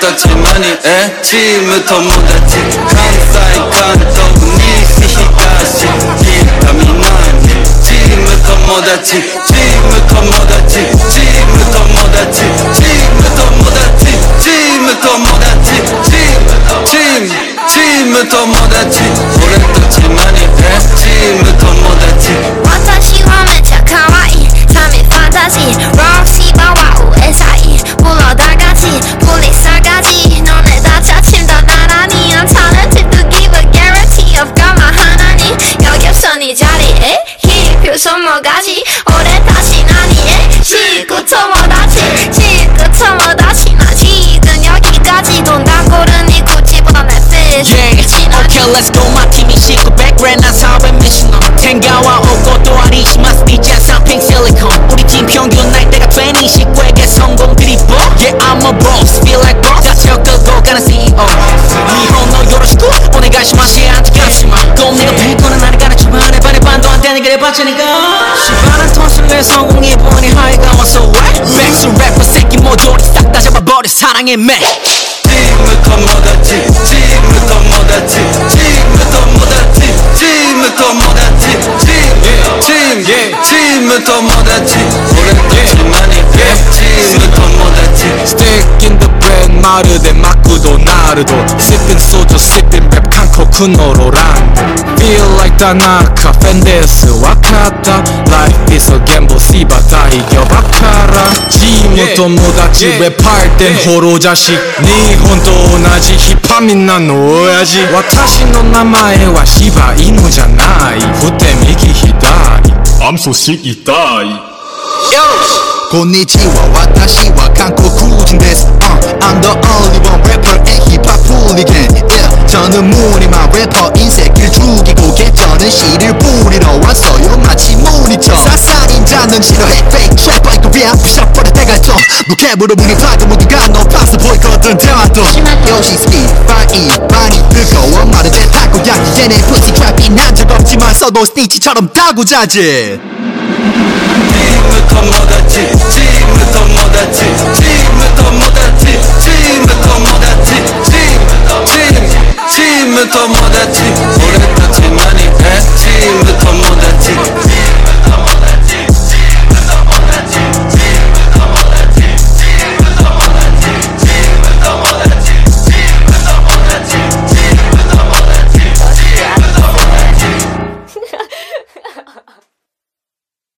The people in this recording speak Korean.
たちマニえ？チーム友達。関西関東西東北南チーム友達チーム友達。チーム友達。チーム友達。チーム友達。チームチームチーム友達。俺たちマニえ？チーム友達。 ，he 凭什么嘎叽？我的大气哪里？诶，西骨头么大气，西骨头么大气哪气？跟要一嘎叽，东大过的你估计不到那 fish， Yeah, 气哪 okay, let's go. My 팀이 싣고 반도 안 되는 그래 봤자니까. 시바란 톤술래 성공이 보니 하이가 와서 왜 백수 래퍼 새끼 모조리 싹 다 잡아버려 사랑의 맥 지금부터 못하지 지금부터 못하지 지금부터 못하지 지금부터 못하지 지금 지금 지금부터 못하지. 떴지만이 지금부터 못하지. Stick in the bread 마르데 마쿠도 나르도. Sipping 소주 sipping 랩 칸코 쿠노로란 Feel たな。カフェンでスわかった Life is a gamble 柴田ひげばから。チーム友達ウェパーテンホロジャシ。日本と同じヒパみんなの親父。私の名前は柴犬じゃない。振って右左 I'm so sick 痛いこんにちは。私は韓国人です、uh, 사살인자는 싫어해. Fake 래퍼 이거 비야 부셔버려 대갈통 무캡으로 문이 닫고 모두가 너 박스 보이거든 대화도. 요시 스피드 파이 많이 뜨거워. 말은 대타고 야기 얘네 pussy trap이 난적 없지만 써도 스니치처럼 다고 자지